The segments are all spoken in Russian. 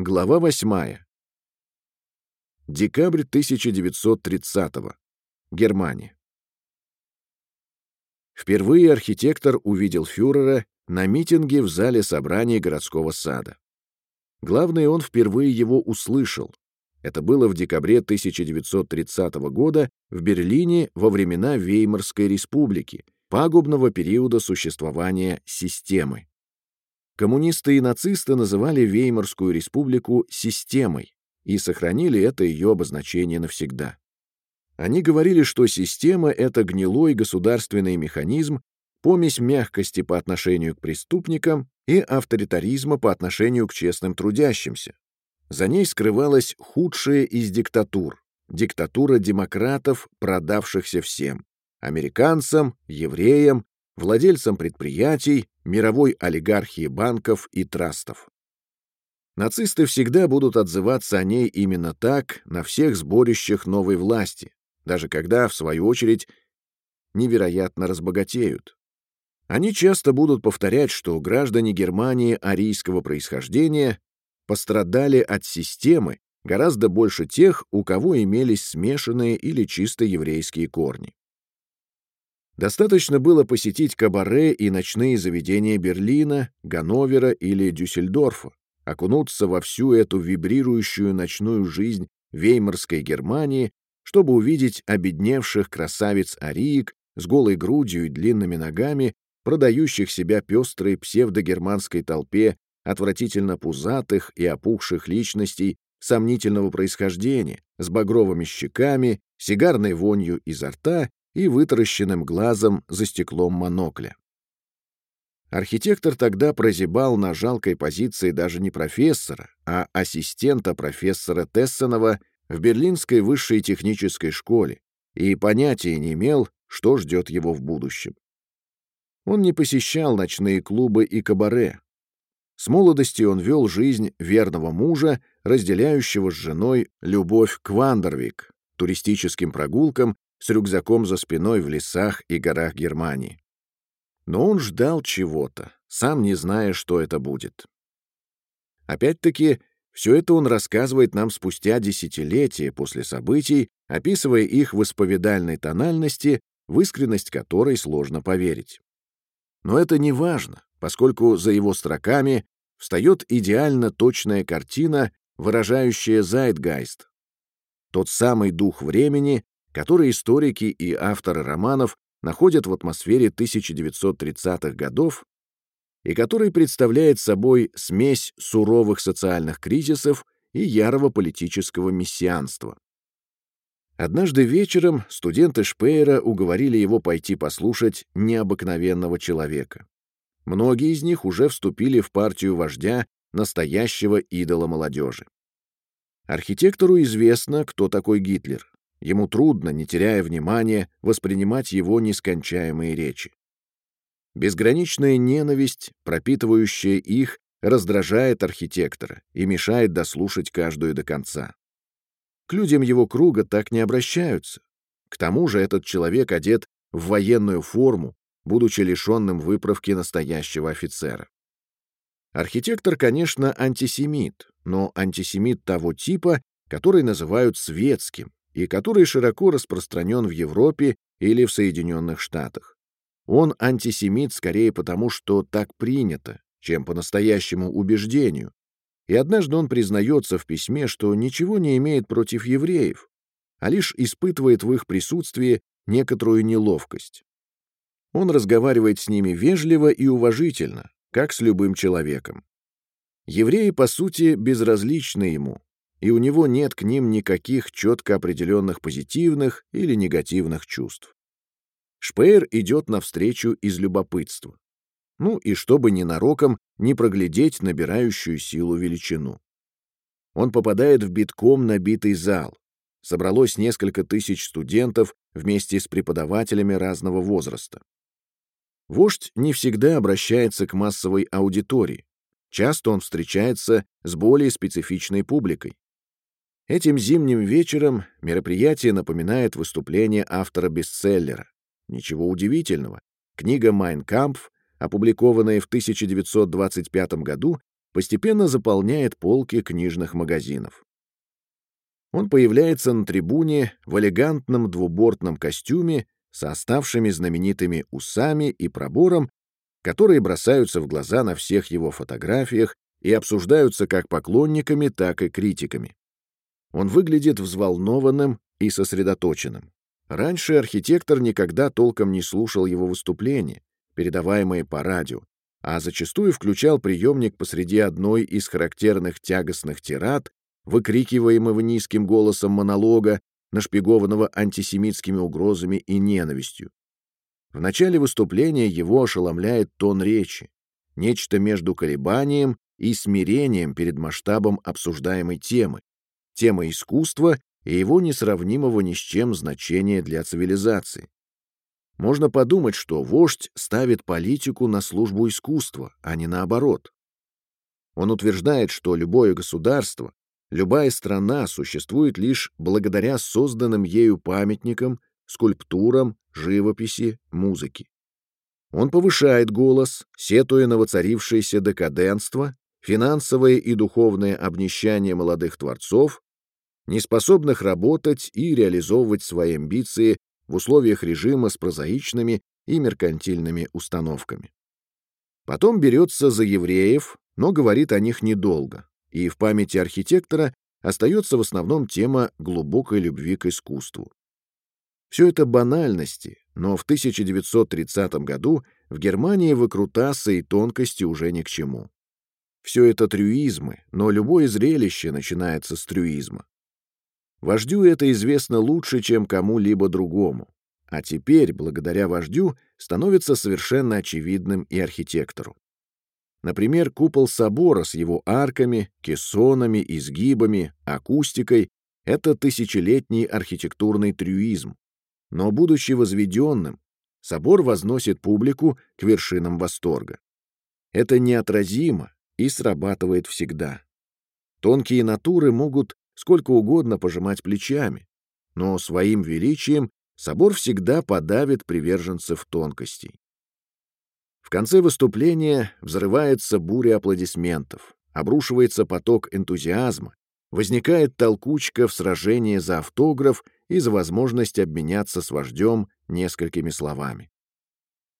Глава 8. Декабрь 1930 -го. Германия. Впервые архитектор увидел фюрера на митинге в зале собраний городского сада. Главное, он впервые его услышал. Это было в декабре 1930 года в Берлине во времена Веймарской республики, пагубного периода существования системы. Коммунисты и нацисты называли Веймарскую республику «системой» и сохранили это ее обозначение навсегда. Они говорили, что система — это гнилой государственный механизм, помесь мягкости по отношению к преступникам и авторитаризма по отношению к честным трудящимся. За ней скрывалась худшая из диктатур — диктатура демократов, продавшихся всем — американцам, евреям, владельцам предприятий, мировой олигархии банков и трастов. Нацисты всегда будут отзываться о ней именно так на всех сборищах новой власти, даже когда, в свою очередь, невероятно разбогатеют. Они часто будут повторять, что граждане Германии арийского происхождения пострадали от системы гораздо больше тех, у кого имелись смешанные или чисто еврейские корни. Достаточно было посетить кабаре и ночные заведения Берлина, Ганновера или Дюссельдорфа, окунуться во всю эту вибрирующую ночную жизнь веймарской Германии, чтобы увидеть обедневших красавиц-ариек с голой грудью и длинными ногами, продающих себя пестрой псевдогерманской толпе отвратительно пузатых и опухших личностей сомнительного происхождения, с багровыми щеками, сигарной вонью изо рта и вытаращенным глазом за стеклом монокля. Архитектор тогда прозябал на жалкой позиции даже не профессора, а ассистента профессора Тессенова в Берлинской высшей технической школе и понятия не имел, что ждет его в будущем. Он не посещал ночные клубы и кабаре. С молодости он вел жизнь верного мужа, разделяющего с женой любовь к Вандервик, туристическим прогулкам с рюкзаком за спиной в лесах и горах Германии. Но он ждал чего-то, сам не зная, что это будет. Опять-таки, все это он рассказывает нам спустя десятилетия после событий, описывая их в исповедальной тональности, в искренность которой сложно поверить. Но это не важно, поскольку за его строками встает идеально точная картина, выражающая зайтгайст. Тот самый дух времени, который историки и авторы романов находят в атмосфере 1930-х годов и который представляет собой смесь суровых социальных кризисов и ярого политического мессианства. Однажды вечером студенты Шпеера уговорили его пойти послушать необыкновенного человека. Многие из них уже вступили в партию вождя, настоящего идола молодежи. Архитектору известно, кто такой Гитлер. Ему трудно, не теряя внимания, воспринимать его нескончаемые речи. Безграничная ненависть, пропитывающая их, раздражает архитектора и мешает дослушать каждую до конца. К людям его круга так не обращаются. К тому же этот человек одет в военную форму, будучи лишенным выправки настоящего офицера. Архитектор, конечно, антисемит, но антисемит того типа, который называют светским, и который широко распространен в Европе или в Соединенных Штатах. Он антисемит скорее потому, что так принято, чем по настоящему убеждению. И однажды он признается в письме, что ничего не имеет против евреев, а лишь испытывает в их присутствии некоторую неловкость. Он разговаривает с ними вежливо и уважительно, как с любым человеком. Евреи, по сути, безразличны ему, и у него нет к ним никаких четко определенных позитивных или негативных чувств. Шпеер идет навстречу из любопытства. Ну и чтобы ненароком не проглядеть набирающую силу величину. Он попадает в битком набитый зал. Собралось несколько тысяч студентов вместе с преподавателями разного возраста. Вождь не всегда обращается к массовой аудитории. Часто он встречается с более специфичной публикой. Этим зимним вечером мероприятие напоминает выступление автора бестселлера. Ничего удивительного. Книга «Майн Кампф», опубликованная в 1925 году, постепенно заполняет полки книжных магазинов. Он появляется на трибуне в элегантном двубортном костюме со оставшими знаменитыми усами и пробором, которые бросаются в глаза на всех его фотографиях и обсуждаются как поклонниками, так и критиками. Он выглядит взволнованным и сосредоточенным. Раньше архитектор никогда толком не слушал его выступления, передаваемые по радио, а зачастую включал приемник посреди одной из характерных тягостных тирад, выкрикиваемого низким голосом монолога, нашпигованного антисемитскими угрозами и ненавистью. В начале выступления его ошеломляет тон речи, нечто между колебанием и смирением перед масштабом обсуждаемой темы, темы искусства и его несравнимого ни с чем значения для цивилизации. Можно подумать, что вождь ставит политику на службу искусства, а не наоборот. Он утверждает, что любое государство, любая страна существует лишь благодаря созданным ею памятникам, скульптурам, живописи, музыке. Он повышает голос, сетуя на воцарившееся декаденство, финансовое и духовное обнищание молодых творцов, неспособных работать и реализовывать свои амбиции в условиях режима с прозаичными и меркантильными установками. Потом берется за евреев, но говорит о них недолго, и в памяти архитектора остается в основном тема глубокой любви к искусству. Все это банальности, но в 1930 году в Германии выкрутасы и тонкости уже ни к чему. Все это трюизмы, но любое зрелище начинается с трюизма. Вождю это известно лучше, чем кому-либо другому. А теперь, благодаря вождю, становится совершенно очевидным и архитектору. Например, купол собора с его арками, кессонами, изгибами, акустикой — это тысячелетний архитектурный трюизм. Но, будучи возведенным, собор возносит публику к вершинам восторга. Это неотразимо и срабатывает всегда. Тонкие натуры могут сколько угодно пожимать плечами, но своим величием собор всегда подавит приверженцев тонкостей. В конце выступления взрывается буря аплодисментов, обрушивается поток энтузиазма, возникает толкучка в сражении за автограф и за возможность обменяться с вождем несколькими словами.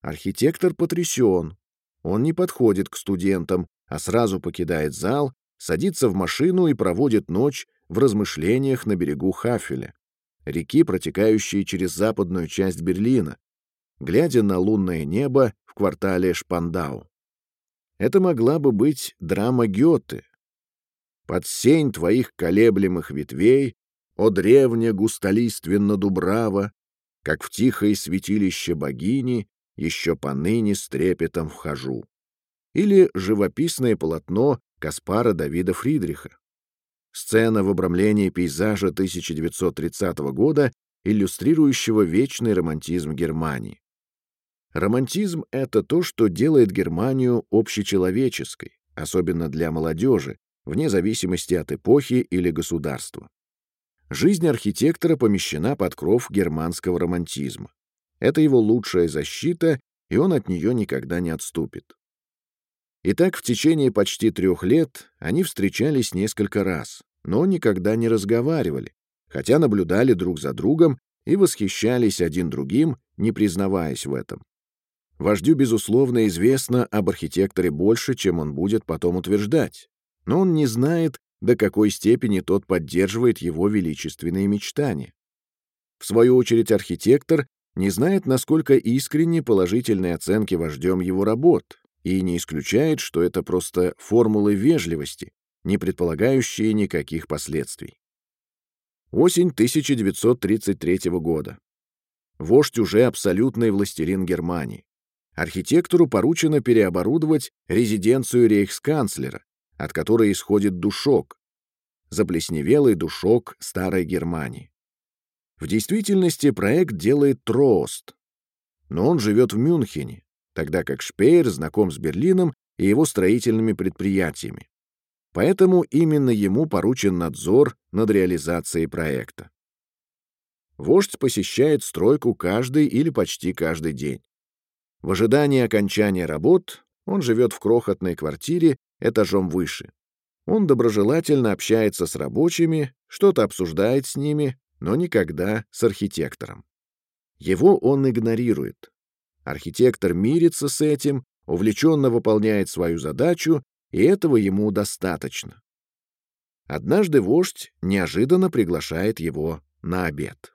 Архитектор потрясен. Он не подходит к студентам, а сразу покидает зал, садится в машину и проводит ночь в размышлениях на берегу Хафеля, реки, протекающей через западную часть Берлина, глядя на лунное небо в квартале Шпандау. Это могла бы быть драма Гёте. «Под сень твоих колеблемых ветвей, о древне густолиственно дубрава, как в тихое святилище богини, еще поныне с трепетом вхожу». Или живописное полотно Каспара Давида Фридриха. Сцена в обрамлении пейзажа 1930 года, иллюстрирующего вечный романтизм Германии. Романтизм — это то, что делает Германию общечеловеческой, особенно для молодежи, вне зависимости от эпохи или государства. Жизнь архитектора помещена под кров германского романтизма. Это его лучшая защита, и он от нее никогда не отступит. И так в течение почти трех лет они встречались несколько раз, но никогда не разговаривали, хотя наблюдали друг за другом и восхищались один другим, не признаваясь в этом. Вождю, безусловно, известно об архитекторе больше, чем он будет потом утверждать, но он не знает, до какой степени тот поддерживает его величественные мечтания. В свою очередь архитектор не знает, насколько искренне положительные оценки вождем его работ, и не исключает, что это просто формулы вежливости, не предполагающие никаких последствий. Осень 1933 года. Вождь уже абсолютный властелин Германии. Архитектору поручено переоборудовать резиденцию рейхсканцлера, от которой исходит душок, заплесневелый душок старой Германии. В действительности проект делает Трост, но он живет в Мюнхене, тогда как Шпеер знаком с Берлином и его строительными предприятиями. Поэтому именно ему поручен надзор над реализацией проекта. Вождь посещает стройку каждый или почти каждый день. В ожидании окончания работ он живет в крохотной квартире этажом выше. Он доброжелательно общается с рабочими, что-то обсуждает с ними, но никогда с архитектором. Его он игнорирует. Архитектор мирится с этим, увлеченно выполняет свою задачу, и этого ему достаточно. Однажды вождь неожиданно приглашает его на обед.